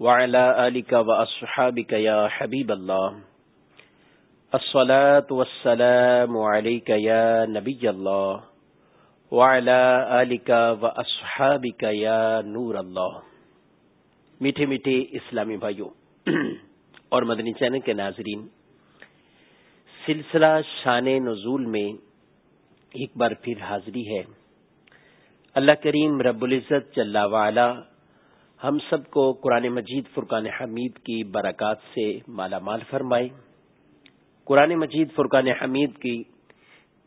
وعلى آلك وأصحابك يا حبيب الله. الصلاة والسلام عليك يا نبي الله. وعلى آلك وأصحابك يا نور الله. میٹھے میٹھے اسلامی بھائیوں اور مدنی چینل کے ناظرین، سلسلہ شان نزول میں ایک بار پھر حاضری ہے۔ اللہ کریم رب العزت جل وعلا ہم سب کو قرآن مجید فرقان حمید کی برکات سے مالا مال فرمائے۔ قرآن مجید فرقان حمید کی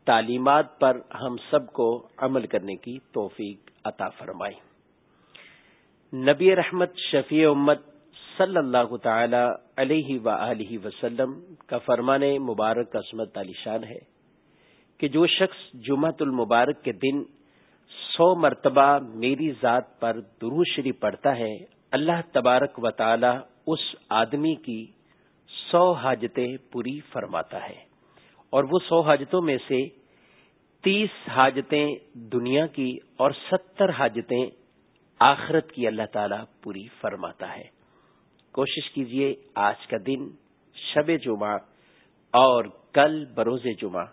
تعلیمات پر ہم سب کو عمل کرنے کی توفیق عطا فرمائے۔ نبی رحمت شفیع امت صلی اللہ تعالی علیہ و وسلم کا فرمان مبارک عصمت علی شان ہے کہ جو شخص جمعت المبارک کے دن سو مرتبہ میری ذات پر دروشری پڑتا ہے، اللہ تبارک و تعالی اس آدمی کی سو حاجتیں پوری فرماتا ہے۔ اور وہ سو حاجتوں میں سے تیس حاجتیں دنیا کی اور ستر حاجتیں آخرت کی اللہ تعالی پوری فرماتا ہے۔ کوشش کیجیے آج کا دن، شب جمعہ اور کل بروز جمعہ۔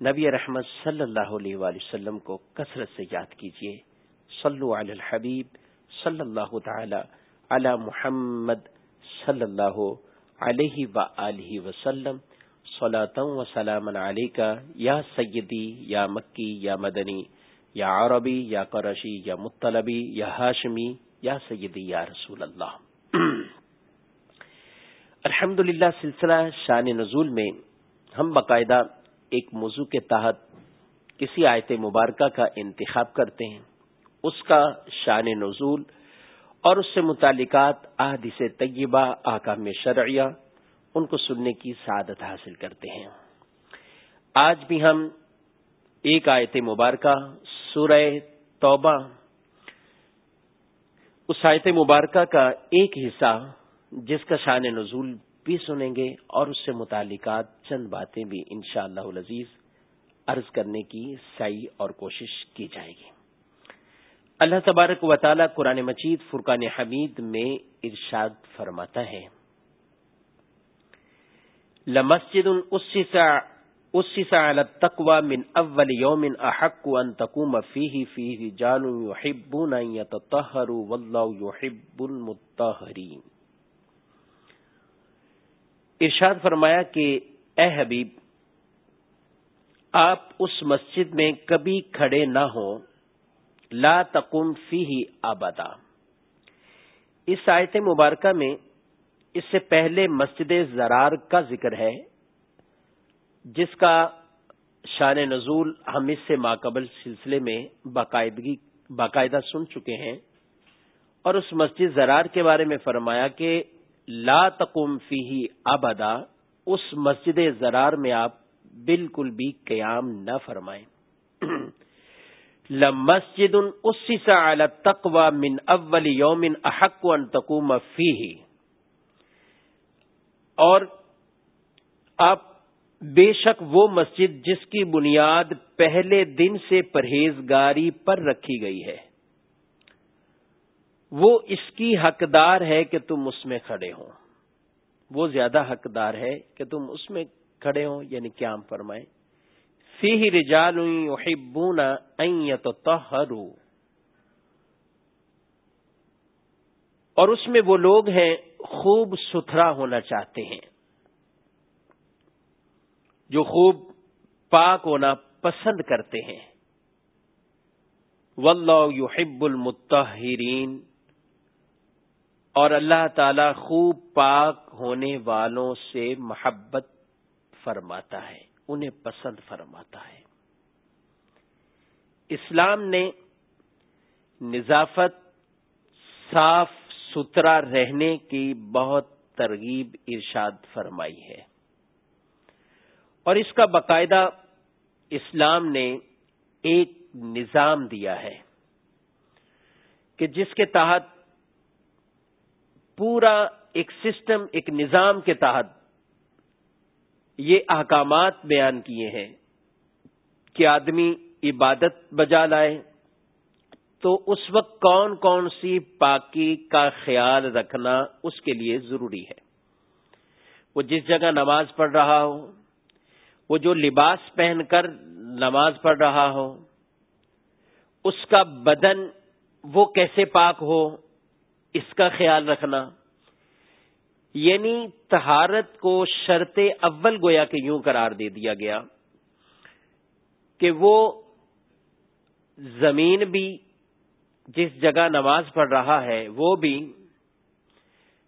نبی رحمت صلی اللہ علیہ وآلہ وسلم کو کثرت سے یاد کیجیے صلو علی الحبیب صلی اللہ تعالی علی محمد صلی اللہ علیہ وآلہ وسلم۔ و سلام علیکہ، یا سیدی، یا مکی، یا مدنی، یا عربی، یا قرشی، یا مطلبی، یا ہاشمی یا سیدی، یا رسول اللہ۔ الحمد سلسلہ شان نزول میں ہم باقاعدہ ایک موضوع کے تحت کسی آیت مبارکہ کا انتخاب کرتے ہیں۔ اس کا شان نزول اور اس سے متعلقات احادیث طیبہ آکام شرعیہ، ان کو سننے کی سعادت حاصل کرتے ہیں۔ آج بھی ہم ایک آیت مبارکہ، سورہ توبہ، اس آیت مبارکہ کا ایک حصہ، جس کا شان نزول بھی سنیں گے اور اس سے متعلقات چند باتیں بھی انشاءاللہ شاء اللہ عرض کرنے کی سعی اور کوشش کی جائے گی۔ اللہ تبارک و تعالی قرآن مجید فرقان حمید میں ارشاد فرماتا ہے۔ لمسجد اسس على التقوى من اول يوم احق ان تقوم فيه فيه رجال يحبون ان يتطهروا والله يحب المطهرين ارشاد فرمایا کہ اے حبیب، آپ اس مسجد میں کبھی کھڑے نہ ہوں۔ لا تقم فی ہی آبادا اس آیت مبارکہ میں اس سے پہلے مسجد زرار کا ذکر ہے، جس کا شان نزول ہم اس سے ماقبل سلسلے میں باقاعدگی باقاعدہ سن چکے ہیں۔ اور اس مسجد زرار کے بارے میں فرمایا کہ لا تقم فی ابدا، اس مسجد زرار میں آپ بالکل بھی قیام نہ فرمائیں۔ مسجد على تقوا من اول یوم احق ان تقوم فیہ۔ اور آپ بے شک وہ مسجد جس کی بنیاد پہلے دن سے پرہیزگاری پر رکھی گئی ہے۔ وہ اس کی حقدار ہے کہ تم اس میں کھڑے ہو وہ زیادہ حقدار ہے کہ تم اس میں کھڑے ہو یعنی کیا ہم فرمائیں فی رجال یحبون ان یتطہروا اور اس میں وہ لوگ ہیں خوب ستھرا ہونا چاہتے ہیں۔ جو خوب پاک ہونا پسند کرتے ہیں۔ واللہ یحب المتحرین اور اللہ تعالی خوب پاک ہونے والوں سے محبت فرماتا ہے، انہیں پسند فرماتا ہے۔ اسلام نے نظافت، صاف ستھرا رہنے کی بہت ترغیب، ارشاد فرمائی ہے۔ اور اس کا باقاعدہ اسلام نے ایک نظام دیا ہے کہ جس کے تحت پورا ایک سسٹم، ایک نظام کے تحت یہ احکامات بیان کیے ہیں کہ آدمی عبادت بجا لائے تو اس وقت کون کون سی پاکی کا خیال رکھنا اس کے لیے ضروری ہے۔ وہ جس جگہ نماز پڑھ رہا ہو، وہ جو لباس پہن کر نماز پڑھ رہا ہو، اس کا بدن وہ کیسے پاک ہو اس کا خیال رکھنا۔ یعنی تہارت کو شرط اول گویا کہ یوں قرار دے دیا گیا کہ وہ زمین بھی جس جگہ نماز پڑھ رہا ہے وہ بھی،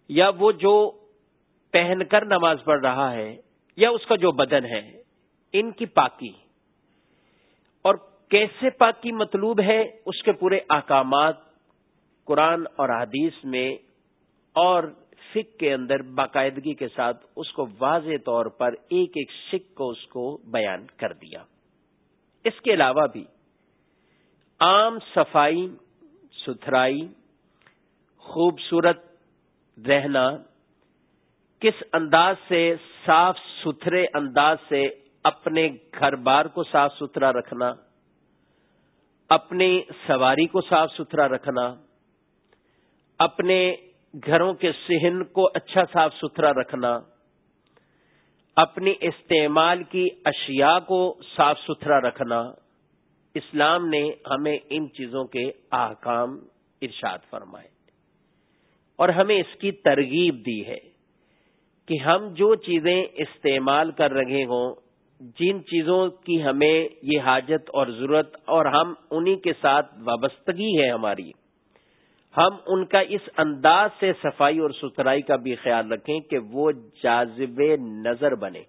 یا وہ جو پہن کر نماز پڑھ رہا ہے، یا اس کا جو بدن ہے، ان کی پاکی۔ اور کیسے پاکی مطلوب ہے، اس کے پورے احکامات قرآن اور حدیث میں اور فک کے اندر باقاعدگی کے ساتھ اس کو واضح طور پر ایک ایک سکھ کو اس کو بیان کر دیا۔ اس کے علاوہ بھی عام صفائی، ستھرائی، خوبصورت رہنا، کس انداز سے صاف ستھرے انداز سے اپنے گھر بار کو صاف ستھرا رکھنا، اپنی سواری کو صاف ستھرا رکھنا اپنے گھروں کے صحن کو اچھا صاف ستھرا رکھنا، اپنی استعمال کی اشیاء کو صاف ستھرا رکھنا، اسلام نے ہمیں ان چیزوں کے احکام ارشاد فرمائے۔ اور ہمیں اس کی ترغیب دی ہے کہ ہم جو چیزیں استعمال کر رہے ہوں، جن چیزوں کی ہمیں یہ حاجت اور ضرورت اور ہم انہی کے ساتھ وابستگی ہے ہماری ہم ان کا اس انداز سے صفائی اور ستھرائی کا بھی خیال رکھیں کہ وہ جازب نظر بنے۔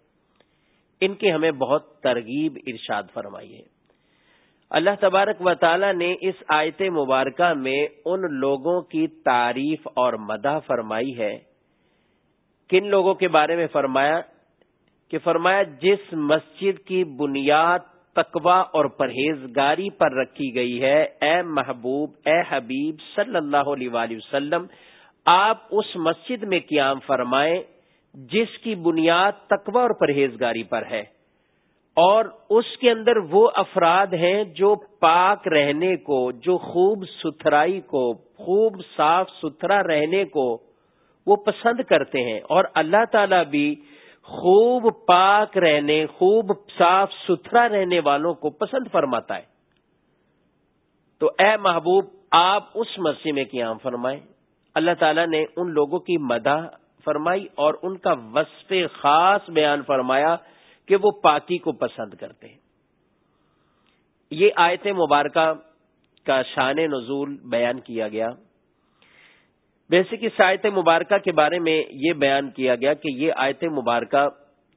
ان کی ہمیں بہت ترغیب ارشاد فرمائی ہے۔ اللہ تبارک و تعالی نے اس آیت مبارکہ میں ان لوگوں کی تعریف اور مدح فرمائی ہے۔ کن لوگوں کے بارے میں فرمایا؟ کہ فرمایا، جس مسجد کی بنیاد تقوا اور پرہیزگاری پر رکھی گئی ہے۔ اے محبوب، اے حبیب صلی اللہ علیہ وآلہ وسلم، آپ اس مسجد میں قیام فرمائیں جس کی بنیاد تقوا اور پرہیزگاری پر ہے۔ اور اس کے اندر وہ افراد ہیں جو پاک رہنے کو، جو خوب ستھرائی کو، خوب صاف ستھرا رہنے کو وہ پسند کرتے ہیں۔ اور اللہ تعالی بھی خوب پاک رہنے، خوب صاف ستھرا رہنے والوں کو پسند فرماتا ہے۔ تو اے محبوب، آپ اس مسجد میں قیام فرمائیں۔ اللہ تعالیٰ نے ان لوگوں کی مدح فرمائی اور ان کا وصف خاص بیان فرمایا کہ وہ پاکی کو پسند کرتے ہیں۔ یہ آیت مبارکہ کا شان نزول بیان کیا گیا۔ ویسے کہ آیت مبارکہ کے بارے میں یہ بیان کیا گیا کہ یہ آیت مبارکہ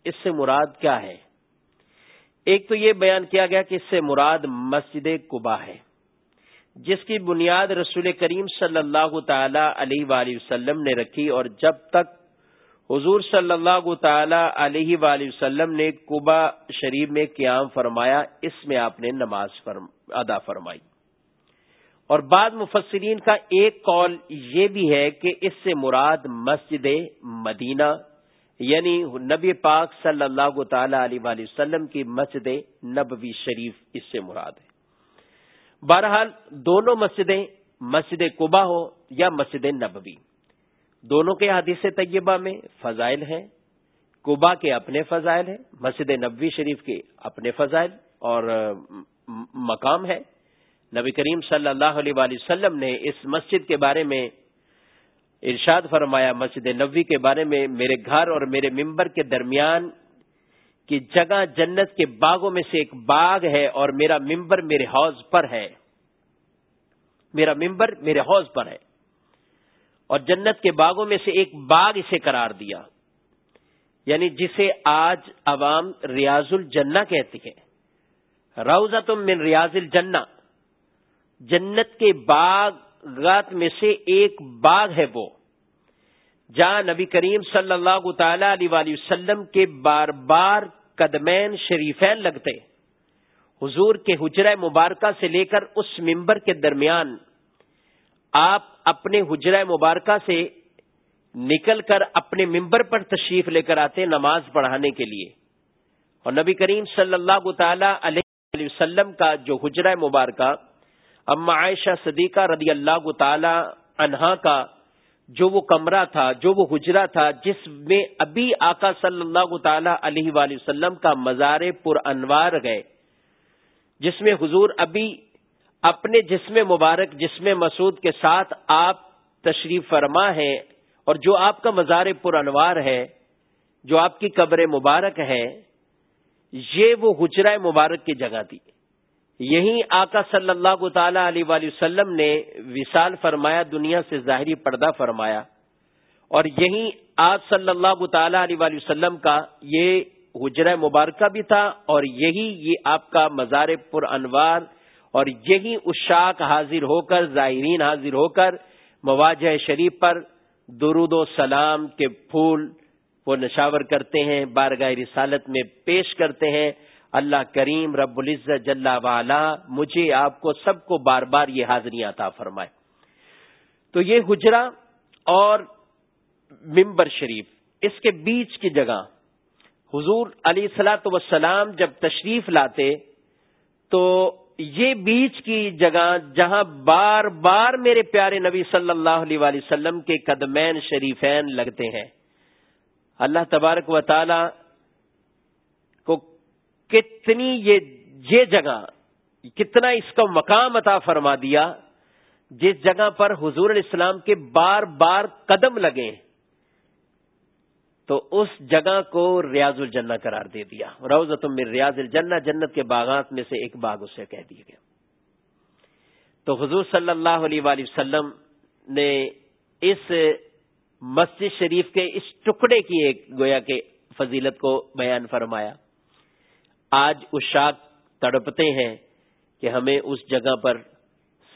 اس سے مراد کیا ہے؟ ایک تو یہ بیان کیا گیا کہ اس سے مراد مسجد قبا ہے، جس کی بنیاد رسول کریم صلی اللہ تعالی علیہ وآلہ وسلم نے رکھی اور جب تک حضور صلی اللہ تعالی علیہ وآلہ وسلم نے قبا شریف میں قیام فرمایا، اس میں آپ نے نماز فرم، ادا فرمائی۔ اور بعض مفسرین کا ایک قول یہ بھی ہے کہ اس سے مراد مسجد مدینہ یعنی نبی پاک صلی اللہ تعالی علیہ وآلہ وسلم کی مسجد نبوی شریف اس سے مراد ہے۔ بہرحال دونوں مسجدیں مسجد قبا ہو یا مسجد نبوی۔ دونوں کے حدیث طیبہ میں فضائل ہیں۔ قبا کے اپنے فضائل ہیں، مسجد نبوی شریف کے اپنے فضائل اور مقام ہے۔ نبی کریم صلی اللہ علیہ وآلہ وسلم نے اس مسجد کے بارے میں ارشاد فرمایا، مسجد نبوی کے بارے میں میرے گھر اور میرے ممبر کے درمیان کی جگہ جنت کے باغوں میں سے ایک باغ ہے اور میرا ممبر میرے حوض پر ہے۔ میرا ممبر میرے حوض پر ہے۔ اور جنت کے باغوں میں سے ایک باغ اسے قرار دیا۔ یعنی جسے آج عوام ریاض الجنہ کہتی ہے روزہ تم من ریاض الجنہ۔ جنت کے باغات میں سے ایک باغ ہے وہ، جہاں نبی کریم صلی اللہ تعالی علیہ وآلہ وسلم کے بار بار قدمین شریفین لگتے۔ حضور کے حجرہ مبارکہ سے لے کر اس ممبر کے درمیان آپ اپنے حجرہ مبارکہ سے نکل کر اپنے ممبر پر تشریف لے کر آتے نماز پڑھانے کے لیے۔ اور نبی کریم صلی اللہ تعالی علیہ وسلم کا جو حجرہ مبارکہ اما عائشہ صدیقہ رضی اللہ تعالی عنہا کا جو وہ کمرہ تھا، جو وہ حجرا تھا، جس میں ابھی آقا صلی اللہ تعالی علیہ وآلہ وسلم کا مزار پر انوار گئے، جس میں حضور ابھی اپنے جسم مبارک، جسم مسعود کے ساتھ آپ تشریف فرما ہے اور جو آپ کا مزار پر انوار ہے، جو آپ کی قبر مبارک ہے، یہ وہ حجرہ مبارک کی جگہ تھی۔ یہی آقا صلی اللہ تعالی علیہ وآلہ وسلم نے وصال فرمایا، دنیا سے ظاہری پردہ فرمایا۔ اور یہی آپ صلی اللہ تعالی علیہ وآلہ وسلم کا یہ حجرہ مبارکہ بھی تھا، اور یہی یہ آپ کا مزار پر انوار اور یہی اشاک حاضر ہو کر ظاہرین حاضر ہو کر مواجہ شریف پر درود و سلام کے پھول وہ نشاور کرتے ہیں، بارگاہ رسالت میں پیش کرتے ہیں۔ اللہ کریم رب العزت جل والا مجھے آپ کو سب کو بار بار یہ حاضریاں عطا فرمائے۔ تو یہ حجرا اور ممبر شریف، اس کے بیچ کی جگہ۔ حضور علی سلاۃ وسلام جب تشریف لاتے، تو یہ بیچ کی جگہ جہاں بار بار میرے پیارے نبی صلی اللہ علیہ وسلم کے قدمین شریفین لگتے ہیں۔ اللہ تبارک و تعالی کتنی یہ یہ جگہ، کتنا اس کا مقام عطا فرما دیا، جس جگہ پر حضور الاسلام کے بار بار قدم لگے، تو اس جگہ کو ریاض الجنہ قرار دے دیا۔ روزت من ریاض الجنہ، جنت کے باغات میں سے ایک باغ اسے کہہ دیا گیا۔ تو حضور صلی اللہ علیہ وآلہ وسلم نے اس مسجد شریف کے اس ٹکڑے کی ایک گویا کے فضیلت کو بیان فرمایا۔ آج اشاک تڑپتے ہیں کہ ہمیں اس جگہ پر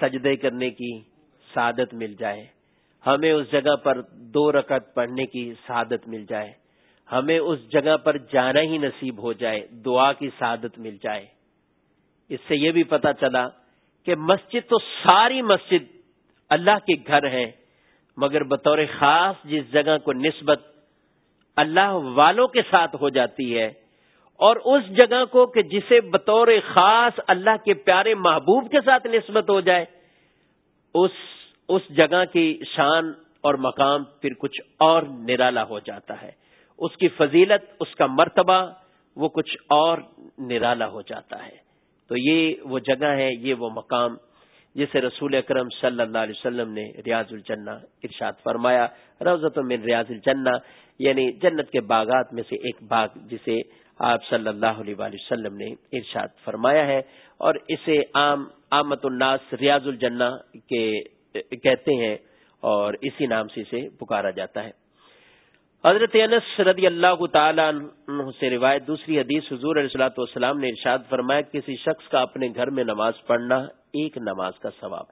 سجدے کرنے کی سعادت مل جائے۔ ہمیں اس جگہ پر دو رکعت پڑھنے کی سعادت مل جائے۔ ہمیں اس جگہ پر جانا ہی نصیب ہو جائے، دعا کی سعادت مل جائے۔ اس سے یہ بھی پتا چلا کہ مسجد تو ساری مسجد اللہ کے گھر ہے مگر بطور خاص جس جگہ کو نسبت اللہ والوں کے ساتھ ہو جاتی ہے اور اس جگہ کو کہ جسے بطور خاص اللہ کے پیارے محبوب کے ساتھ نسبت ہو جائے، اس اس جگہ کی شان اور مقام پھر کچھ اور نرالا ہو جاتا ہے۔ اس کی فضیلت، اس کا مرتبہ، وہ کچھ اور نرالا ہو جاتا ہے۔ تو یہ وہ جگہ ہے، یہ وہ مقام جسے رسول اکرم صلی اللہ علیہ وسلم نے ریاض الجنہ ارشاد فرمایا۔ روزت من ریاض الجنہ یعنی جنت کے باغات میں سے ایک باغ جسے آپ صلی اللہ علیہ وسلم نے ارشاد فرمایا ہے اور اسے عام آمت الناس ریاض الجنہ کے کہتے ہیں اور اسی نام سے اسے پکارا جاتا ہے۔ حضرت انس رضی اللہ تعالیٰ سے روایت دوسری حدیث حضور علیہ السلاۃ والسلام نے ارشاد فرمایا کسی شخص کا اپنے گھر میں نماز پڑھنا ایک نماز کا ثواب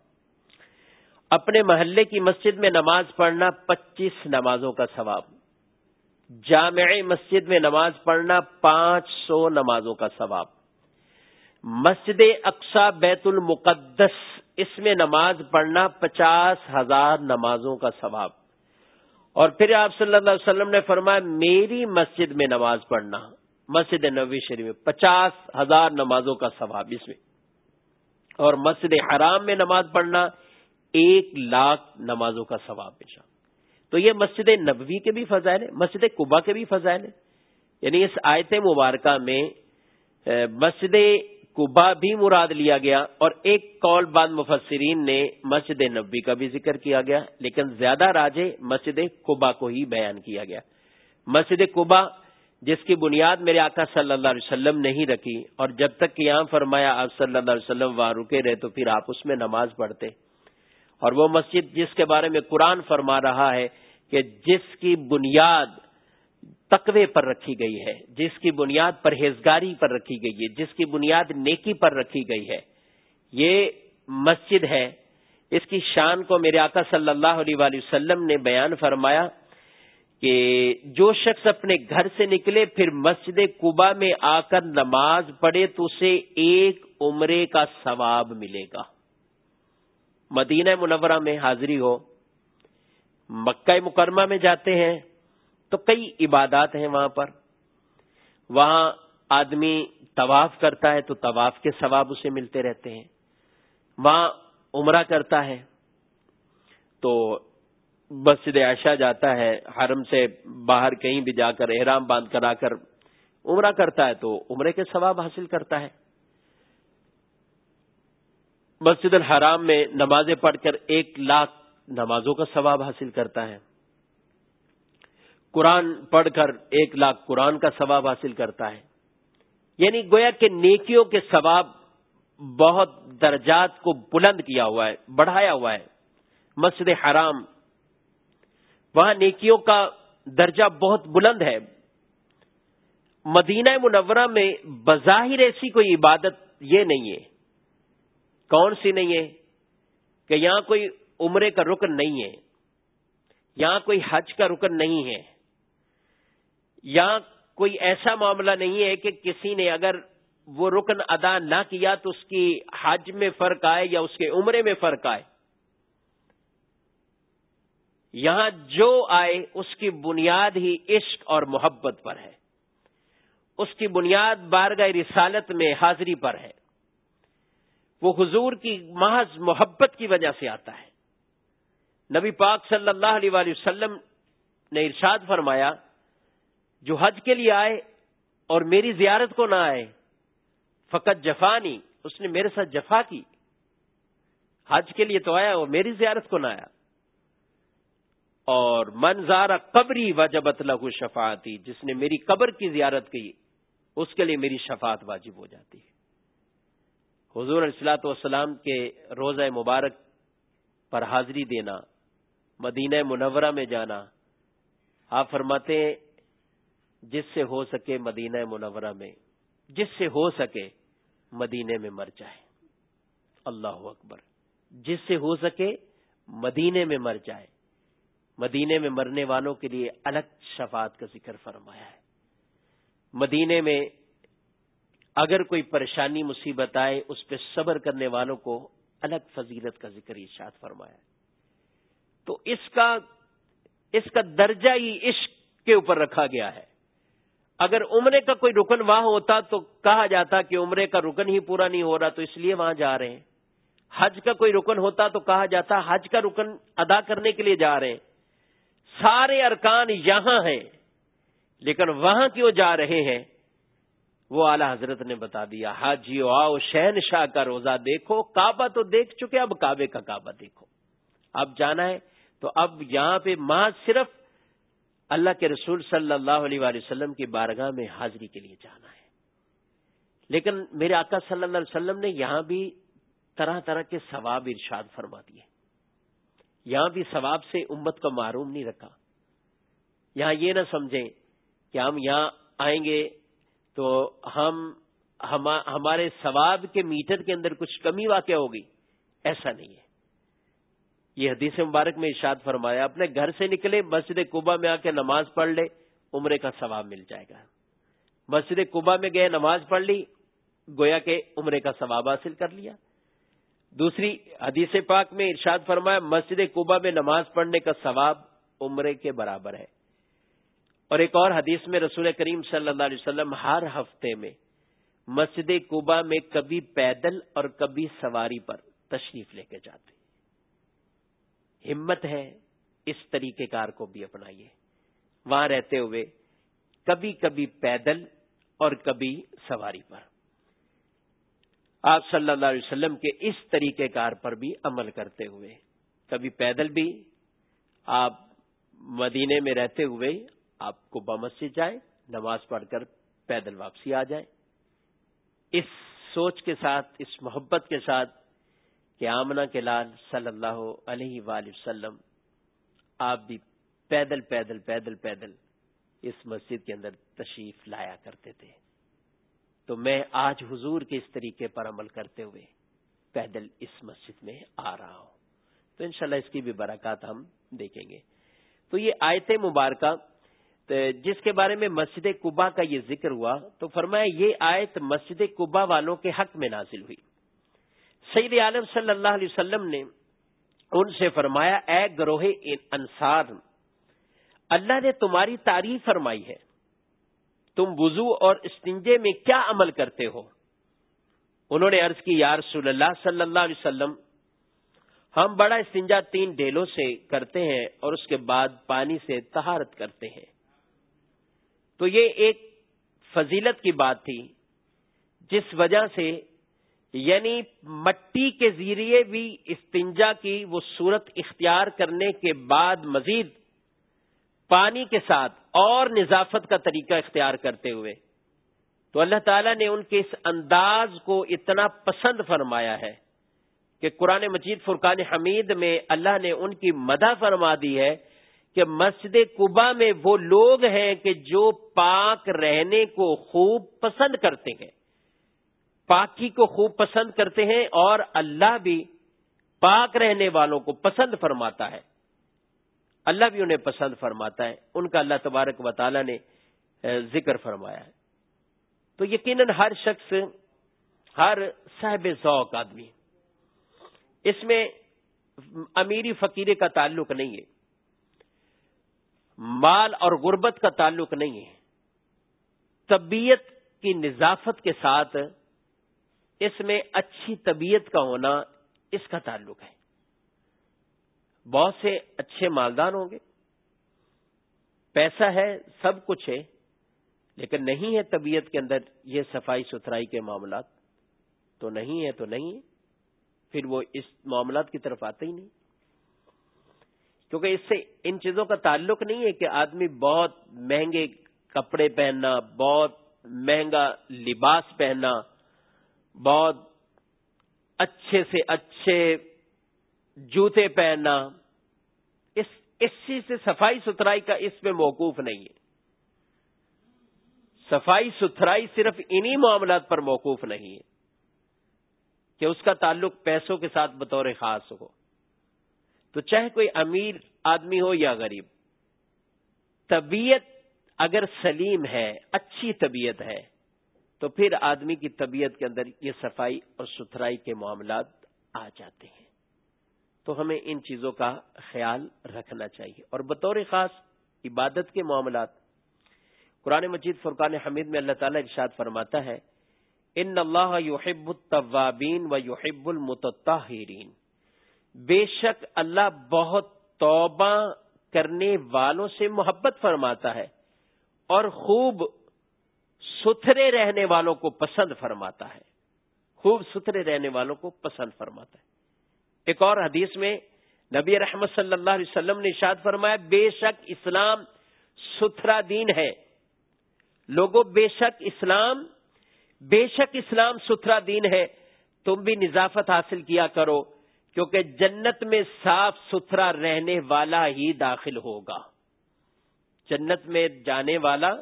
اپنے محلے کی مسجد میں نماز پڑھنا پچیس نمازوں کا ثواب جامع مسجد میں نماز پڑھنا پانچ سو نمازوں کا ثواب۔ مسجد اقسا بیت المقدس، اس میں نماز پڑھنا پچاس ہزار نمازوں کا ثواب۔ اور پھر آپ صلی اللہ علیہ وسلم نے فرمایا، میری مسجد میں نماز پڑھنا، مسجد نبی شریف میں پچاس ہزار نمازوں کا ثواب۔ اس میں اور مسجد حرام میں نماز پڑھنا ایک لاکھ نمازوں کا ثواب۔ بشا تو یہ مسجد نبوی کے بھی فضائل ہیں، مسجد قبا کے بھی فضائل ہیں۔ یعنی اس آیت مبارکہ میں مسجد کبا بھی مراد لیا گیا اور ایک کال بعد مفسرین نے مسجد نبی کا بھی ذکر کیا گیا، لیکن زیادہ راجے مسجد کبا کو ہی بیان کیا گیا۔ مسجد کبا جس کی بنیاد میرے آقا صلی اللہ علیہ وسلم نہیں رکھی، اور جب تک قیام فرمایا آپ صلی اللہ علیہ وسلم وہاں رکے رہے تو پھر آپ اس میں نماز پڑھتے۔ اور وہ مسجد جس کے بارے میں قرآن فرما رہا ہے کہ جس کی بنیاد تقوی پر رکھی گئی ہے، جس کی بنیاد پرہیزگاری پر رکھی گئی ہے، جس کی بنیاد نیکی پر رکھی گئی ہے۔ یہ مسجد ہے۔ اس کی شان کو میرے آقا صلی اللہ علیہ وآلہ وسلم نے بیان فرمایا کہ جو شخص اپنے گھر سے نکلے، پھر مسجد قبا میں آ کر نماز پڑھے تو اسے ایک عمرے کا ثواب ملے گا۔ مدینہ منورہ میں حاضری ہو، مکہ مکرمہ میں جاتے ہیں، تو کئی عبادات ہیں وہاں پر۔ وہاں آدمی طواف کرتا ہے تو طواف کے ثواب اسے ملتے رہتے ہیں۔ وہاں عمرہ کرتا ہے تو مسجد عائشہ جاتا ہے، حرم سے باہر کہیں بھی جا کر، احرام باندھ کر آ کر عمرہ کرتا ہے تو عمرے کے ثواب حاصل کرتا ہے۔ مسجد الحرام میں نمازیں پڑھ کر ایک لاکھ نمازوں کا ثواب حاصل کرتا ہے۔ قرآن پڑھ کر ایک لاکھ قرآن کا ثواب حاصل کرتا ہے۔ یعنی گویا کہ نیکیوں کے ثواب بہت درجات کو بلند کیا ہوا ہے، بڑھایا ہوا ہے۔ مسجد حرام، وہاں نیکیوں کا درجہ بہت بلند ہے۔ مدینہ منورہ میں بظاہر ایسی کوئی عبادت یہ نہیں ہے۔ کون سی نہیں ہے کہ یہاں کوئی عمرے کا رکن نہیں ہے، یہاں کوئی حج کا رکن نہیں ہے، یہاں کوئی ایسا معاملہ نہیں ہے کہ کسی نے اگر وہ رکن ادا نہ کیا تو اس کی حج میں فرق آئے یا اس کے عمرے میں فرق آئے۔ یہاں جو آئے اس کی بنیاد ہی عشق اور محبت پر ہے، اس کی بنیاد بارگاہ رسالت میں حاضری پر ہے۔ وہ حضور کی محض محبت کی وجہ سے آتا ہے۔ نبی پاک صلی اللہ علیہ وسلم نے ارشاد فرمایا، جو حج کے لیے آئے اور میری زیارت کو نہ آئے، فقط جفانی اس نے میرے ساتھ جفا کی۔ حج کے لیے تو آیا، وہ میری زیارت کو نہ آیا۔ اور منظارہ قبری وجبت لہو شفاعتی، جس نے میری قبر کی زیارت کی، اس کے لیے میری شفاعت واجب ہو جاتی ہے۔ حضور السلاۃ والسلام کے روزہ مبارک پر حاضری دینا، مدینہ منورہ میں جانا، آپ فرماتے ہیں، جس سے ہو سکے مدینہ منورہ میں، جس سے ہو سکے مدینے میں مر جائے۔ اللہ اکبر۔ جس سے ہو سکے مدینے میں مر جائے۔ مدینے میں مرنے والوں کے لیے الگ شفاعت کا ذکر فرمایا ہے۔ مدینے میں اگر کوئی پریشانی مصیبت آئے، اس پہ صبر کرنے والوں کو الگ فضیلت کا ذکر ارشاد فرمایا۔ تو اس کا اس کا درجہ ہی عشق کے اوپر رکھا گیا ہے۔ اگر عمرے کا کوئی رکن وہاں ہوتا تو کہا جاتا کہ عمرے کا رکن ہی پورا نہیں ہو رہا، تو اس لیے وہاں جا رہے ہیں۔ حج کا کوئی رکن ہوتا تو کہا جاتا حج کا رکن ادا کرنے کے لیے جا رہے ہیں۔ سارے ارکان یہاں ہیں، لیکن وہاں کیوں جا رہے ہیں؟ وہ اعلی حضرت نے بتا دیا ہاں حاجیو آؤ شہن شاہ کا روزہ دیکھو، کعبہ تو دیکھ چکے، اب کعبے کا کعبہ دیکھو۔ اب جانا ہے، تو اب یہاں پہ ماں صرف اللہ کے رسول صلی اللہ علیہ وآلہ وسلم کی بارگاہ میں حاضری کے لیے جانا ہے۔ لیکن میرے آقا صلی اللہ علیہ وسلم نے یہاں بھی طرح طرح کے ثواب ارشاد فرما دیے۔ یہاں بھی ثواب سے امت کو معروم نہیں رکھا۔ یہاں یہ نہ سمجھیں کہ ہم یہاں آئیں گے تو ہم ہمارے ثواب کے میٹر کے اندر کچھ کمی واقع ہوگی۔ ایسا نہیں ہے۔ یہ حدیث مبارک میں ارشاد فرمایا، اپنے گھر سے نکلے مسجد کبا میں آ کے نماز پڑھ لے، عمرے کا ثواب مل جائے گا۔ مسجد کبا میں گئے، نماز پڑھ لی، گویا کے عمرے کا ثواب حاصل کر لیا۔ دوسری حدیث پاک میں ارشاد فرمایا، مسجد کبا میں نماز پڑھنے کا ثواب عمرے کے برابر ہے۔ اور ایک اور حدیث میں رسول کریم صلی اللہ علیہ وسلم ہر ہفتے میں مسجد کبا میں کبھی پیدل اور کبھی سواری پر تشریف لے کے جاتے ہمت ہے اس طریقہ کار کو بھی اپنائیے۔ وہاں رہتے ہوئے کبھی کبھی پیدل اور کبھی سواری پر۔ آپ صلی اللہ علیہ وسلم کے اس طریقہ کار پر بھی عمل کرتے ہوئے، کبھی پیدل بھی، آپ مدینے میں رہتے ہوئے آپ کو بمسجد جائیں نماز پڑھ کر پیدل واپسی آ جائیں۔ اس سوچ کے ساتھ، اس محبت کے ساتھ کہ آمنا کے لال صلی اللہ علیہ وآلہ وسلم آپ بھی پیدل پیدل پیدل پیدل اس مسجد کے اندر تشریف لایا کرتے تھے۔ تو میں آج حضور کے اس طریقے پر عمل کرتے ہوئے پیدل اس مسجد میں آ رہا ہوں۔ تو انشاءاللہ اس کی بھی برکات ہم دیکھیں گے۔ تو یہ آیت مبارکہ جس کے بارے میں مسجد کبا کا یہ ذکر ہوا، تو فرمایا یہ آیت مسجد کبا والوں کے حق میں نازل ہوئی۔ سید عالم صلی اللہ علیہ وسلم نے ان سے فرمایا، اے گروہ انصار، اللہ نے تمہاری تعریف فرمائی ہے۔ تم وضو اور استنجے میں کیا عمل کرتے ہو؟ انہوں نے عرض کی، یا رسول اللہ صلی اللہ علیہ وسلم، ہم بڑا استنجا تین ڈیلوں سے کرتے ہیں اور اس کے بعد پانی سے تہارت کرتے ہیں۔ تو یہ ایک فضیلت کی بات تھی، جس وجہ سے یعنی مٹی کے ذریعے بھی استنجا کی وہ صورت اختیار کرنے کے بعد مزید پانی کے ساتھ اور نظافت کا طریقہ اختیار کرتے ہوئے۔ تو اللہ تعالیٰ نے ان کے اس انداز کو اتنا پسند فرمایا ہے کہ قرآن مجید فرقان حمید میں اللہ نے ان کی مدح فرما دی ہے کہ مسجد کبا میں وہ لوگ ہیں کہ جو پاک رہنے کو خوب پسند کرتے ہیں۔ پاکی کو خوب پسند کرتے ہیں اور اللہ بھی پاک رہنے والوں کو پسند فرماتا ہے۔ اللہ بھی انہیں پسند فرماتا ہے۔ ان کا اللہ تبارک و تعالی نے ذکر فرمایا ہے۔ تو یقیناً ہر شخص، ہر صاحب ذوق آدمی، اس میں امیری فقیرے کا تعلق نہیں ہے۔ مال اور غربت کا تعلق نہیں ہے۔ طبیعت کی نظافت کے ساتھ اس میں اچھی طبیعت کا ہونا اس کا تعلق ہے۔ بہت سے اچھے مالدار ہوں گے۔ پیسہ ہے، سب کچھ ہے، لیکن نہیں ہے طبیعت کے اندر یہ صفائی ستھرائی کے معاملات۔ تو نہیں ہے، تو نہیں ہے۔ پھر وہ اس معاملات کی طرف آتے ہی نہیں۔ کیونکہ اس سے ان چیزوں کا تعلق نہیں ہے کہ آدمی بہت مہنگے کپڑے پہننا، بہت مہنگا لباس پہننا، بہت اچھے سے اچھے جوتے پہننا۔ اس اس چیز سے صفائی ستھرائی کا اس میں موقوف نہیں ہے۔ صفائی ستھرائی صرف انہی معاملات پر موقوف نہیں ہے کہ اس کا تعلق پیسوں کے ساتھ بطور خاص ہو۔ تو چاہے کوئی امیر آدمی ہو یا غریب، طبیعت اگر سلیم ہے، اچھی طبیعت ہے، تو پھر آدمی کی طبیعت کے اندر یہ صفائی اور ستھرائی کے معاملات آ جاتے ہیں۔ تو ہمیں ان چیزوں کا خیال رکھنا چاہیے۔ اور بطور خاص عبادت کے معاملات، قرآن مجید فرقان حمید میں اللہ تعالیٰ ارشاد فرماتا ہے، ان اللہ یحب الطوابین و یحب المتطہرین بے شک اللہ بہت توبہ کرنے والوں سے محبت فرماتا ہے اور خوب ستھرے رہنے والوں کو پسند فرماتا ہے۔ خوب ستھرے رہنے والوں کو پسند فرماتا ہے۔ ایک اور حدیث میں نبی رحمت صلی اللہ علیہ وسلم نے اشاد فرمایا، بے شک اسلام ستھرا دین ہے۔ لوگوں، بے شک اسلام، بے شک اسلام ستھرا دین ہے۔ تم بھی نظافت حاصل کیا کرو۔ کیونکہ جنت میں صاف ستھرا رہنے والا ہی داخل ہوگا۔ جنت میں جانے والا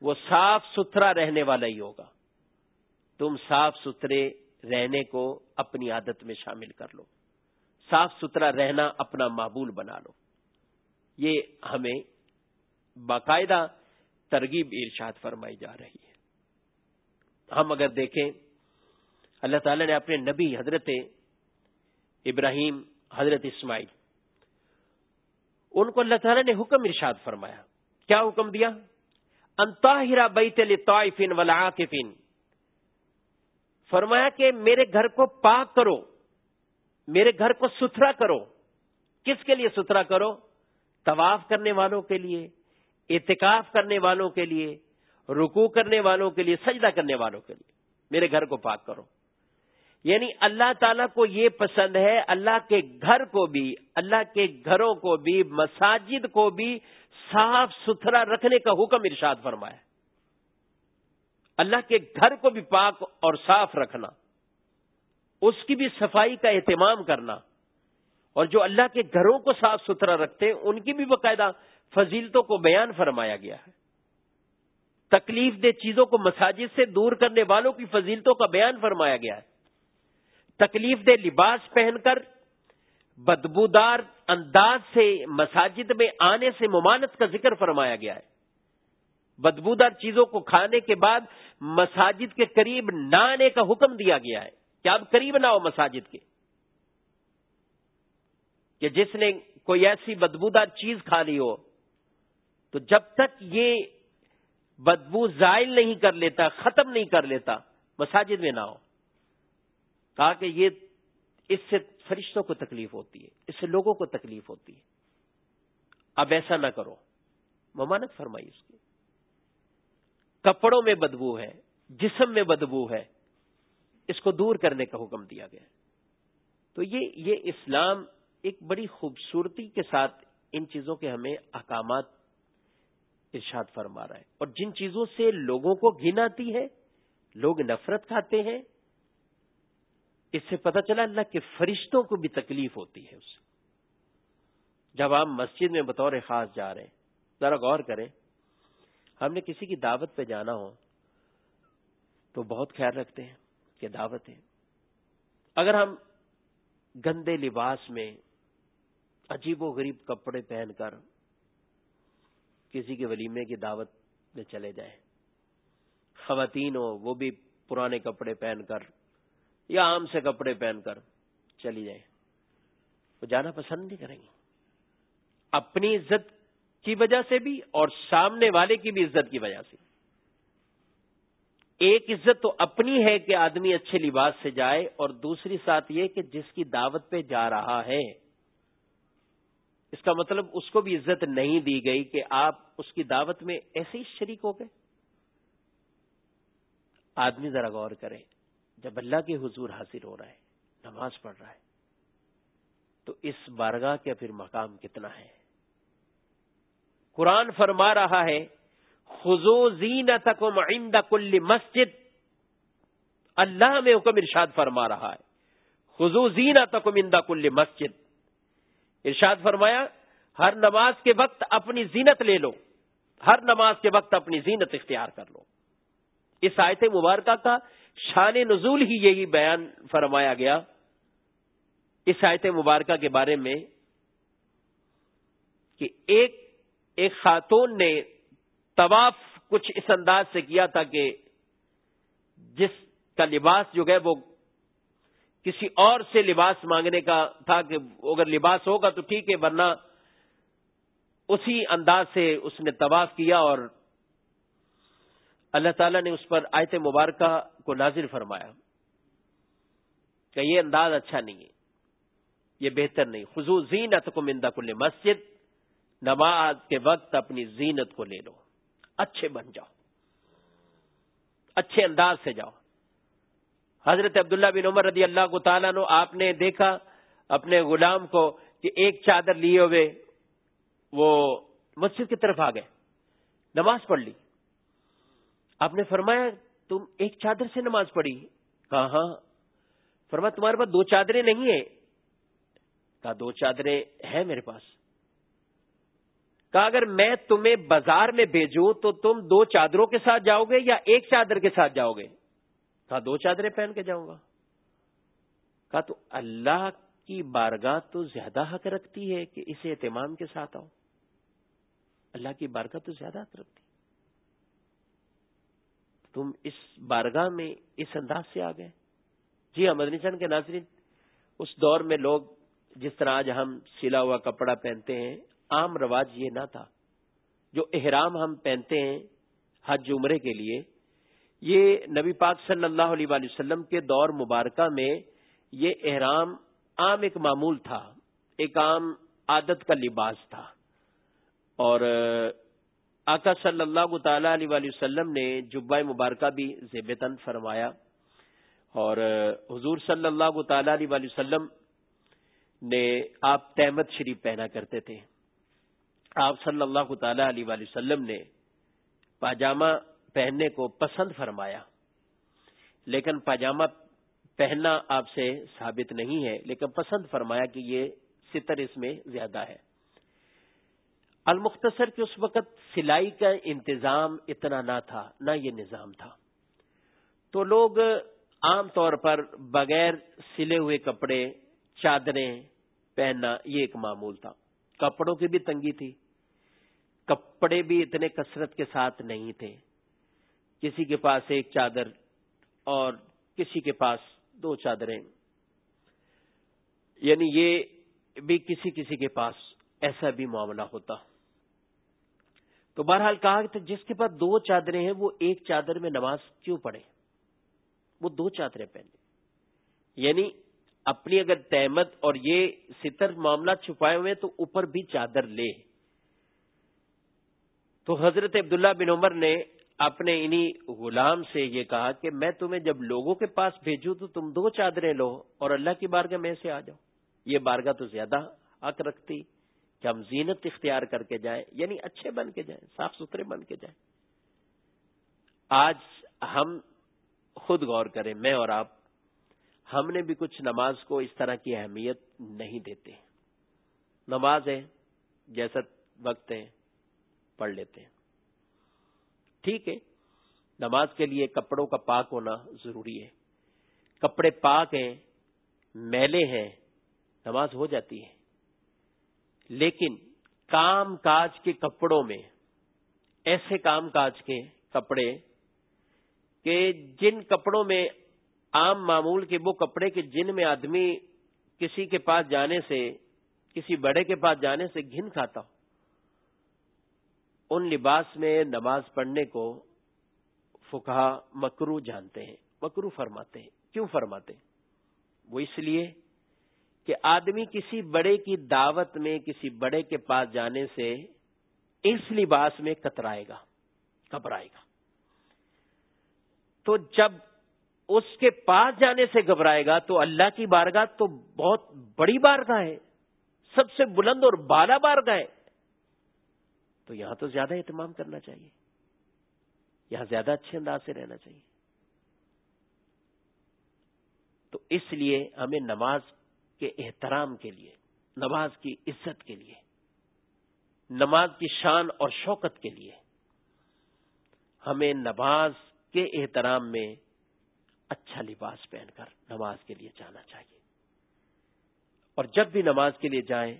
وہ صاف ستھرا رہنے والا ہی ہوگا۔ تم صاف ستھرے رہنے کو اپنی عادت میں شامل کر لو۔ صاف ستھرا رہنا اپنا معبول بنا لو۔ یہ ہمیں باقاعدہ ترغیب ارشاد فرمائی جا رہی ہے۔ ہم اگر دیکھیں، اللہ تعالی نے اپنے نبی حضرت ابراہیم، حضرت اسماعیل۔ ان کو اللہ تعالی نے حکم ارشاد فرمایا۔ کیا حکم دیا؟ انتاہرا بیت لطائفین والعاکفین۔ فرمایا کہ میرے گھر کو پاک کرو، میرے گھر کو ستھرا کرو۔ کس کے لیے ستھرا کرو؟ طواف کرنے والوں کے لیے، اعتکاف کرنے والوں کے لیے رکو کرنے والوں کے لیے، سجدہ کرنے والوں کے لیے۔ میرے گھر کو پاک کرو۔ یعنی اللہ تعالی کو یہ پسند ہے، اللہ کے گھر کو بھی، اللہ کے گھروں کو بھی، مساجد کو بھی صاف ستھرا رکھنے کا حکم ارشاد فرمایا۔ اللہ کے گھر کو بھی پاک اور صاف رکھنا، اس کی بھی صفائی کا اہتمام کرنا۔ اور جو اللہ کے گھروں کو صاف ستھرا رکھتے ہیں ان کی بھی باقاعدہ فضیلتوں کو بیان فرمایا گیا ہے۔ تکلیف دہ چیزوں کو مساجد سے دور کرنے والوں کی فضیلتوں کا بیان فرمایا گیا ہے۔ تکلیف دہ لباس پہن کر، بدبودار انداز سے مساجد میں آنے سے ممانت کا ذکر فرمایا گیا ہے۔ بدبودار چیزوں کو کھانے کے بعد مساجد کے قریب نہ آنے کا حکم دیا گیا ہے۔ کہ آپ قریب نہ ہو مساجد کے؟ کہ جس نے کوئی ایسی بدبودار چیز کھا لی ہو، تو جب تک یہ بدبو زائل نہیں کر لیتا، ختم نہیں کر لیتا، مساجد میں نہ ہو۔ کہا کہ یہ اس سے فرشتوں کو تکلیف ہوتی ہے، اس سے لوگوں کو تکلیف ہوتی ہے۔ اب ایسا نہ کرو۔ ممانت فرمائی اس کی۔ کپڑوں میں بدبو ہے، جسم میں بدبو ہے، اس کو دور کرنے کا حکم دیا گیا۔ تو یہ یہ اسلام ایک بڑی خوبصورتی کے ساتھ ان چیزوں کے ہمیں احکامات ارشاد فرما رہا ہے۔ اور جن چیزوں سے لوگوں کو گن آتی ہے، لوگ نفرت کھاتے ہیں اس سے پتہ چلا اللہ کے فرشتوں کو بھی تکلیف ہوتی ہے اس سے۔ جب آپ مسجد میں بطور خاص جا رہے ہیں، ذرا غور کریں۔ ہم نے کسی کی دعوت پہ جانا ہو تو بہت خیال رکھتے ہیں کہ دعوت ہے۔ اگر ہم گندے لباس میں عجیب و غریب کپڑے پہن کر کسی کے ولیمے کی دعوت میں چلے جائیں، خواتین ہو وہ بھی پرانے کپڑے پہن کر یا عام سے کپڑے پہن کر چلی جائیں۔ وہ جانا پسند نہیں کریں گے اپنی عزت کی وجہ سے بھی اور سامنے والے کی بھی عزت کی وجہ سے۔ ایک عزت تو اپنی ہے کہ آدمی اچھے لباس سے جائے اور دوسری ساتھ یہ کہ جس کی دعوت پہ جا رہا ہے۔ اس کا مطلب اس کو بھی عزت نہیں دی گئی کہ آپ اس کی دعوت میں ایسے ہی شریک ہو گئے۔ آدمی ذرا غور کرے جب اللہ کے حضور حاضر ہو رہا ہے، نماز پڑھ رہا ہے، تو اس بارگاہ کا پھر مقام کتنا ہے؟ قرآن فرما رہا ہے خزو زین تکم عند کل مسجد۔ اللہ میں حکم ارشاد فرما رہا ہے خزو زین تکم عند کل مسجد۔ ارشاد فرمایا، ہر نماز کے وقت اپنی زینت لے لو، ہر نماز کے وقت اپنی زینت اختیار کر لو۔ اس آیت مبارکہ کا شان نزول ہی یہی بیان فرمایا گیا اس آیت مبارکہ کے بارے میں کہ ایک ایک خاتون نے طواف کچھ اس انداز سے کیا تھا کہ جس کا لباس جو ہے وہ کسی اور سے لباس مانگنے کا تھا کہ اگر لباس ہوگا تو ٹھیک ہے، ورنہ اسی انداز سے اس نے طواف کیا اور اللہ تعالیٰ نے اس پر آیت مبارکہ کو نازل فرمایا کہ یہ انداز اچھا نہیں ہے، یہ بہتر نہیں۔ خزو زینت کو مندا کل مسجد، نماز کے وقت اپنی زینت کو لے لو۔ اچھے بن جاؤ۔ اچھے انداز سے جاؤ۔ حضرت عبداللہ بن عمر رضی اللہ کو تعالیٰ نو آپ نے دیکھا اپنے غلام کو کہ ایک چادر لیے ہوئے وہ مسجد کی طرف آ گئے، نماز پڑھ لی۔ آپ نے فرمایا تم ایک چادر سے نماز پڑھی۔ کہا ہاں فرمایا تمہارے پاس دو چادریں نہیں ہیں۔ کہا، دو چادریں ہیں میرے پاس۔ کہا، اگر میں تمہیں بازار میں بھیجوں تو تم دو چادروں کے ساتھ جاؤ گے یا ایک چادر کے ساتھ جاؤ گے؟ کہا، دو چادریں پہن کے جاؤں گا۔ کہا، تو اللہ کی بارگاہ تو زیادہ حق رکھتی ہے کہ اسے اہتمام کے ساتھ آؤ۔ اللہ کی بارگاہ تو زیادہ حق رکھتی ہے۔ تم اس بارگاہ میں اس انداز سے آ گئے۔ جی ہاں مدنی چند کے ناظرین، اس دور میں لوگ جس طرح آج ہم سلا ہوا کپڑا پہنتے ہیں، عام رواج یہ نہ تھا۔ جو احرام ہم پہنتے ہیں حج عمرے کے لیے، یہ نبی پاک صلی اللہ علیہ وسلم کے دور مبارکہ میں یہ احرام عام ایک معمول تھا، ایک عام عادت کا لباس تھا۔ اور آقا صلی اللہ تعالی علیہ وسلم نے جبہ مبارکہ بھی زیبتن فرمایا اور حضور صلی اللہ تعالی علیہ وسلم نے آپ تحمد شریف پہنا کرتے تھے۔ آپ صلی اللہ تعالی علیہ وسلم نے پاجامہ پہننے کو پسند فرمایا۔ لیکن پاجامہ پہننا آپ سے ثابت نہیں ہے، لیکن پسند فرمایا کہ یہ ستر اس میں زیادہ ہے۔ المختصر کہ اس وقت سلائی کا انتظام اتنا نہ تھا، نہ یہ نظام تھا۔ تو لوگ عام طور پر بغیر سلے ہوئے کپڑے، چادریں پہننا یہ ایک معمول تھا۔ کپڑوں کی بھی تنگی تھی۔ کپڑے بھی اتنے کثرت کے ساتھ نہیں تھے۔ کسی کے پاس ایک چادر اور کسی کے پاس دو چادریں۔ یعنی یہ بھی کسی کسی کے پاس ایسا بھی معاملہ ہوتا۔ تو بہرحال کہا کہ جس کے پاس دو چادریں ہیں، وہ ایک چادر میں نماز کیوں پڑھے وہ دو چادریں پہنے یعنی اپنی اگر تحمت اور یہ ستر معاملہ چھپائے ہوئے تو اوپر بھی چادر لے تو حضرت عبداللہ بن عمر نے اپنے انہی غلام سے یہ کہا کہ میں تمہیں جب لوگوں کے پاس بھیجوں تو تم دو چادریں لو اور اللہ کی بارگاہ میں سے آ جاؤ۔ یہ بارگاہ تو زیادہ حق رکھتی۔ کہ ہم زینت اختیار کر کے جائیں یعنی اچھے بن کے جائیں، صاف ستھرے بن کے جائیں۔ آج ہم خود غور کریں، میں اور آپ، ہم نے بھی کچھ نماز کو اس طرح کی اہمیت نہیں دیتے۔ نماز ہے جیسا وقت ہے پڑھ لیتے ہیں۔ ٹھیک ہے، نماز کے لیے کپڑوں کا پاک ہونا ضروری ہے۔ کپڑے پاک ہیں، میلے ہیں، نماز ہو جاتی ہے۔ لیکن کام کاج کے کپڑوں میں، ایسے کام کاج کے کپڑے کہ جن کپڑوں میں عام معمول کے، وہ کپڑے کے جن میں آدمی کسی کے پاس جانے سے، کسی بڑے کے پاس جانے سے گھن کھاتا ہو، ان لباس میں نماز پڑھنے کو فکا مکرو جانتے ہیں مکرو فرماتے ہیں۔ کیوں فرماتے ہیں؟ وہ اس لیے کہ آدمی کسی بڑے کی دعوت میں، کسی بڑے کے پاس جانے سے اس لباس میں کترائے گا، گھبرائے گا۔ تو جب اس کے پاس جانے سے گھبرائے گا تو اللہ کی بارگاہ تو بہت بڑی بارگاہ ہے، سب سے بلند اور بالا بارگاہ ہے۔ تو یہاں تو زیادہ اہتمام کرنا چاہیے۔ یہاں زیادہ اچھے انداز سے رہنا چاہیے۔ تو اس لیے ہمیں نماز کے احترام کے لیے، نماز کی عزت کے لیے، نماز کی شان اور شوکت کے لیے، ہمیں نماز کے احترام میں اچھا لباس پہن کر نماز کے لیے جانا چاہیے۔ اور جب بھی نماز کے لیے جائیں،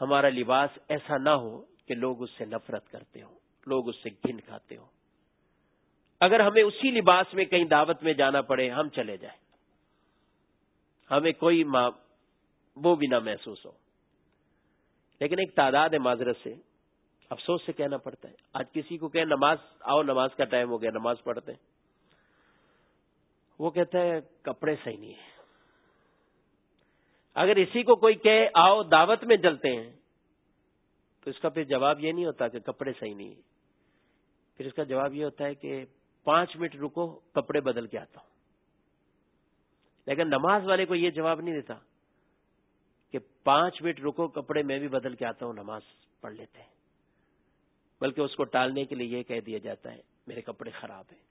ہمارا لباس ایسا نہ ہو کہ لوگ اس سے نفرت کرتے ہوں، لوگ اس سے گن کھاتے ہوں۔ اگر ہمیں اسی لباس میں کہیں دعوت میں جانا پڑے، ہم چلے جائیں۔ ہمیں کوئی وہ بھی نہ محسوس ہو۔ لیکن ایک تعداد ہے معذرت سے، افسوس سے کہنا پڑتا ہے۔ آج کسی کو کہ نماز، آؤ نماز کا ٹائم ہو گیا، نماز پڑھتے ہیں۔ وہ کہتا ہے کپڑے صحیح نہیں ہیں۔ اگر اسی کو کوئی کہے آؤ دعوت میں چلتے ہیں، تو اس کا پھر جواب یہ نہیں ہوتا کہ کپڑے صحیح نہیں ہیں۔ پھر اس کا جواب یہ ہوتا ہے کہ پانچ منٹ رکو، کپڑے بدل کے آتا ہوں۔ لیکن نماز والے کو یہ جواب نہیں دیتا کہ پانچ منٹ رکو، کپڑے میں بھی بدل کے آتا ہوں، نماز پڑھ لیتے ہیں۔ بلکہ اس کو ٹالنے کے لیے یہ کہہ دیا جاتا ہے، میرے کپڑے خراب ہیں،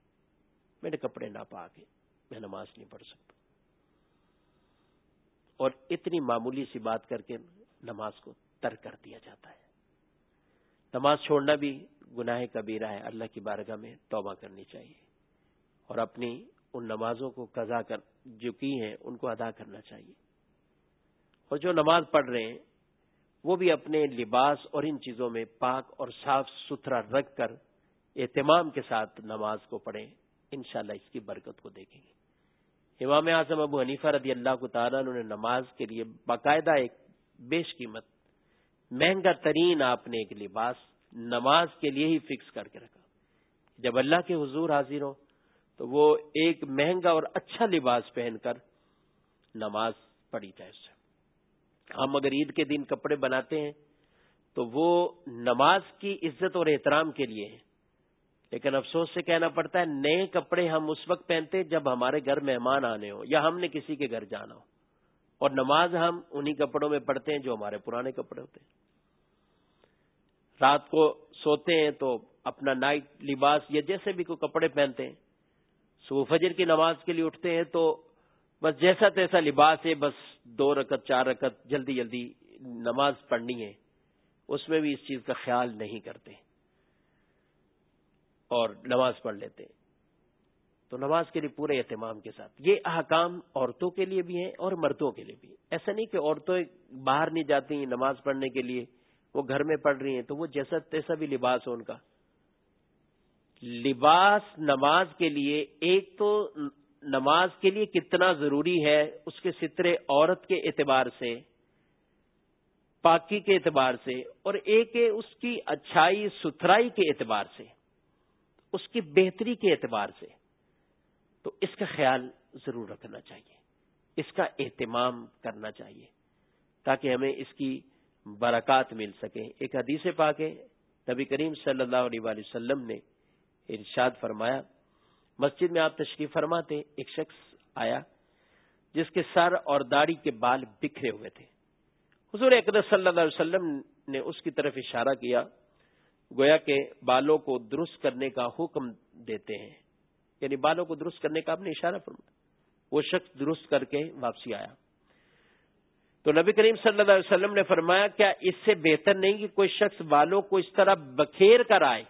میرے کپڑے نہ پا کے میں نماز نہیں پڑھ سکتا۔ اور اتنی معمولی سی بات کر کے نماز کو ترک کر دیا جاتا ہے۔ نماز چھوڑنا بھی گناہ کبیرہ ہے، اللہ کی بارگاہ میں توبہ کرنی چاہیے اور اپنی ان نمازوں کو قضا کر جو کی ہیں، ان کو ادا کرنا چاہیے۔ اور جو نماز پڑھ رہے ہیں، وہ بھی اپنے لباس اور ان چیزوں میں پاک اور صاف ستھرا رکھ کر اہتمام کے ساتھ نماز کو پڑھیں۔ انشاءاللہ اس کی برکت کو دیکھیں گے۔ امام اعظم ابو حنیفہ رضی اللہ کو تعالیٰ نے نماز کے لیے باقاعدہ ایک بیش قیمت، مہنگا ترین آپ نے ایک لباس نماز کے لیے ہی فکس کر کے رکھا۔ جب اللہ کے حضور حاضر ہو تو وہ ایک مہنگا اور اچھا لباس پہن کر نماز پڑھی جائے اس سے۔ ہم اگر عید کے دن کپڑے بناتے ہیں تو وہ نماز کی عزت اور احترام کے لیے لیکن افسوس سے کہنا پڑتا ہے، نئے کپڑے ہم اس وقت پہنتے جب ہمارے گھر مہمان آنے ہو یا ہم نے کسی کے گھر جانا ہو۔ اور نماز ہم انہی کپڑوں میں پڑھتے ہیں جو ہمارے پرانے کپڑے ہوتے ہیں۔ رات کو سوتے ہیں تو اپنا نائٹ لباس یا جیسے بھی کوئی کپڑے پہنتے ہیں صبح فجر کی نماز کے لیے اٹھتے ہیں تو بس جیسا تیسا لباس ہے، بس دو رکت چار رکت جلدی جلدی نماز پڑھنی ہے۔ اس میں بھی اس چیز کا خیال نہیں کرتے۔ اور نماز پڑھ لیتے۔ تو نماز کے لیے پورے اہتمام کے ساتھ۔ یہ احکام عورتوں کے لیے بھی ہیں اور مردوں کے لیے بھی ایسا نہیں کہ عورتیں باہر نہیں جاتی ہیں نماز پڑھنے کے لیے، وہ گھر میں پڑھ رہی ہیں تو وہ جیسا تیسا بھی لباس ہو ان کا لباس نماز کے لیے، ایک تو نماز کے لیے کتنا ضروری ہے اس کے سترے عورت کے اعتبار سے، پاکی کے اعتبار سے، اور ایک اس کی اچھائی، ستھرائی کے اعتبار سے، اس کی بہتری کے اعتبار سے۔ تو اس کا خیال ضرور رکھنا چاہیے، اس کا اہتمام کرنا چاہیے، تاکہ ہمیں اس کی برکات مل سکے۔ ایک حدیث پاک ہے، نبی کریم صلی اللہ علیہ وسلم نے ارشاد فرمایا، مسجد میں آپ تشریف فرماتے، ایک شخص آیا جس کے سر اور داڑھی کے بال بکھرے ہوئے تھے۔ حضور اقدس صلی اللہ علیہ وسلم نے اس کی طرف اشارہ کیا، گویا کہ بالوں کو درست کرنے کا حکم دیتے ہیں۔ یعنی بالوں کو درست کرنے کا آپ نے اشارہ فرمایا۔ وہ شخص درست کر کے واپسی آیا۔ تو نبی کریم صلی اللہ علیہ وسلم نے فرمایا، کیا اس سے بہتر نہیں کہ کوئی شخص بالوں کو اس طرح بکھیر کر آئے؟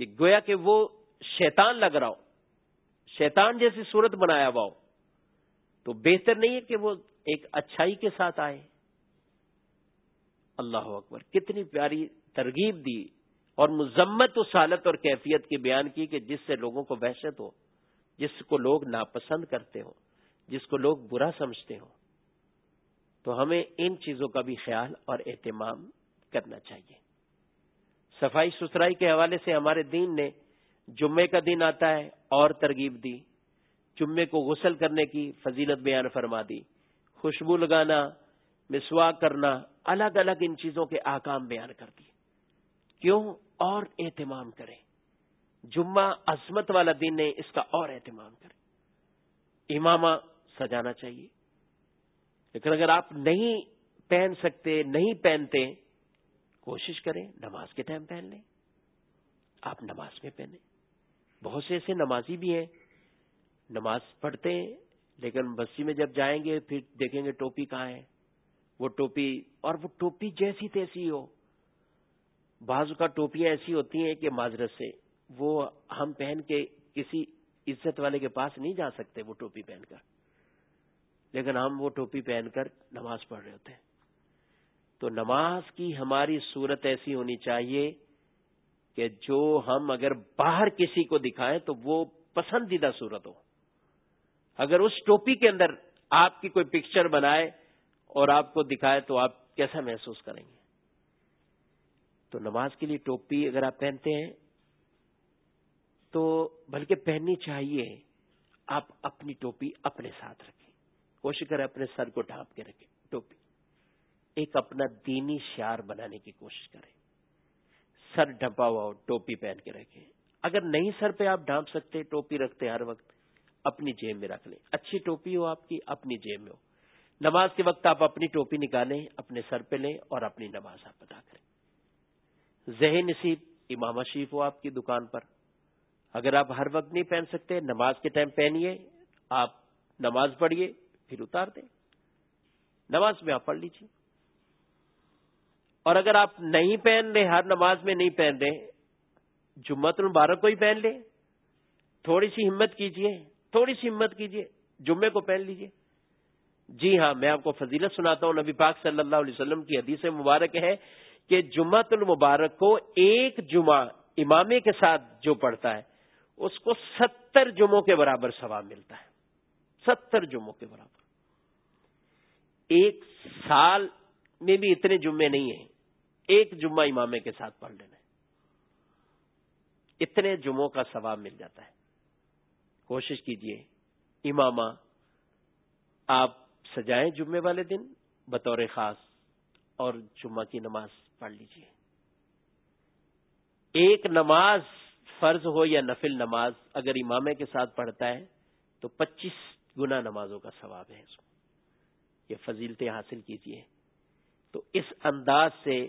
کہ گویا کہ وہ شیطان لگ رہا ہو، شیطان جیسی صورت بنایا ہوا ہو، تو بہتر نہیں ہے کہ وہ ایک اچھائی کے ساتھ آئے۔ اللہ اکبر، کتنی پیاری ترغیب دی اور مذمت و سالت اور کیفیت کی بیان کی کہ جس سے لوگوں کو وحشت ہو، جس کو لوگ ناپسند کرتے ہوں، جس کو لوگ برا سمجھتے ہوں۔ تو ہمیں ان چیزوں کا بھی خیال اور اہتمام کرنا چاہیے۔ صفائی ستھرائی کے حوالے سے ہمارے دین نے جمعے کا دن آتا ہے اور ترغیب دی۔ جمعے کو غسل کرنے کی فضیلت بیان فرما دی۔ خوشبو لگانا مسوا کرنا، الگ الگ ان چیزوں کے آکام بیان کر دی کیوں؟ اور اہتمام کریں۔ جمعہ عظمت والا دن ہے، اس کا اور اہتمام کریں۔ امامہ سجانا چاہیے۔ لیکن اگر آپ نہیں پہن سکتے، نہیں پہنتے کوشش کریں، نماز کے ٹائم پہن لیں۔ آپ نماز میں پہنے بہت سے ایسے نمازی بھی ہیں، نماز پڑھتے ہیں، لیکن بسی میں جب جائیں گے، پھر دیکھیں گے ٹوپی کہاں ہے۔ وہ ٹوپی، اور وہ ٹوپی جیسی تیسی ہو۔ بعض کا ٹوپیاں ایسی ہوتی ہیں کہ معذرت سے وہ ہم پہن کے کسی عزت والے کے پاس نہیں جا سکتے وہ ٹوپی پہن کر۔ لیکن ہم وہ ٹوپی پہن کر نماز پڑھ رہے ہوتے ہیں۔ تو نماز کی ہماری صورت ایسی ہونی چاہیے کہ جو ہم اگر باہر کسی کو دکھائیں تو وہ پسندیدہ صورت ہو۔ اگر اس ٹوپی کے اندر آپ کی کوئی پکچر بنائے اور آپ کو دکھائے تو آپ کیسا محسوس کریں گے؟ تو نماز کے لیے ٹوپی اگر آپ پہنتے ہیں تو بلکہ پہننی چاہیے آپ اپنی ٹوپی اپنے ساتھ رکھیں۔ کوشش کریں اپنے سر کو ڈھانپ کے رکھیں ٹوپی۔ ایک اپنا دینی شعار بنانے کی کوشش کریں۔ سر ڈھپا ہوا ہو ٹوپی پہن کے رکھیں۔ اگر نہیں سر پہ آپ ڈھانپ سکتے، ٹوپی رکھتے ہر وقت۔ اپنی جیب میں رکھ لیں۔ اچھی ٹوپی ہو آپ کی، اپنی جیب میں ہو۔ نماز کے وقت آپ اپنی ٹوپی نکالیں، اپنے سر پہ لیں اور اپنی نماز آپ ادا کریں۔ ذہن نصیب امام شریف ہو آپ کی دکان پر۔ اگر آپ ہر وقت نہیں پہن سکتے، نماز کے ٹائم پہنیے، آپ نماز پڑھیے، پھر اتار دیں۔ نماز میں آپ پڑھ لیجیے اور اگر آپ نہیں پہن رہے ہر نماز میں نہیں پہن رہے جمعت المبارک کو ہی پہن لیں۔ تھوڑی سی ہمت کیجیے تھوڑی سی ہمت کیجیے جمعے کو پہن لیجیے جی ہاں میں آپ کو فضیلت سناتا ہوں، نبی پاک صلی اللہ علیہ وسلم کی حدیث مبارک ہے کہ جمعت المبارک کو ایک جمعہ امامے کے ساتھ جو پڑھتا ہے، اس کو ستر جمعوں کے برابر ثواب ملتا ہے۔ ستر جمعوں کے برابر۔ ایک سال میں بھی اتنے جمعے نہیں ہیں۔ ایک جمعہ امامے کے ساتھ پڑھ لینا اتنے جمعوں کا ثواب مل جاتا ہے۔ کوشش کیجیے، امامہ، آپ سجائیں جمعے والے دن، بطور خاص، اور جمعہ کی نماز پڑھ لیجیے۔ ایک نماز فرض ہو یا نفل نماز اگر امامے کے ساتھ پڑھتا ہے، تو پچیس گنا نمازوں کا ثواب ہے۔ اس میں یہ فضیلتیں حاصل کیجیے تو اس انداز سے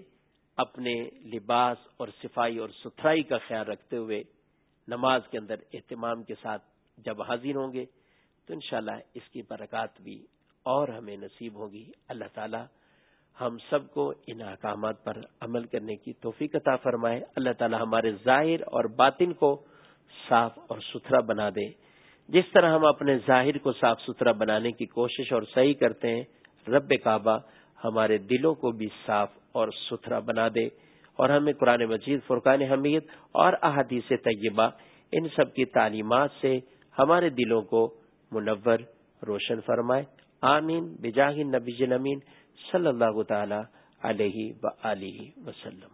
اپنے لباس اور صفائی اور ستھرائی کا خیال رکھتے ہوئے نماز کے اندر اہتمام کے ساتھ جب حاضر ہوں گے، تو انشاءاللہ اس کی برکات بھی اور ہمیں نصیب ہوگی۔ اللہ تعالی ہم سب کو ان احکامات پر عمل کرنے کی توفیق عطا فرمائے۔ اللہ تعالی ہمارے ظاہر اور باطن کو صاف اور ستھرا بنا دے۔ جس طرح ہم اپنے ظاہر کو صاف ستھرا بنانے کی کوشش اور صحیح کرتے ہیں، رب کعبہ ہمارے دلوں کو بھی صاف اور ستھرا بنا دے اور ہمیں قرآن مجید، فرقان حمید اور احادیث طیبہ، ان سب کی تعلیمات سے ہمارے دلوں کو منور روشن فرمائے۔ آمین۔ بجاہ نبی نمین صلی اللہ تعالی علیہ و وسلم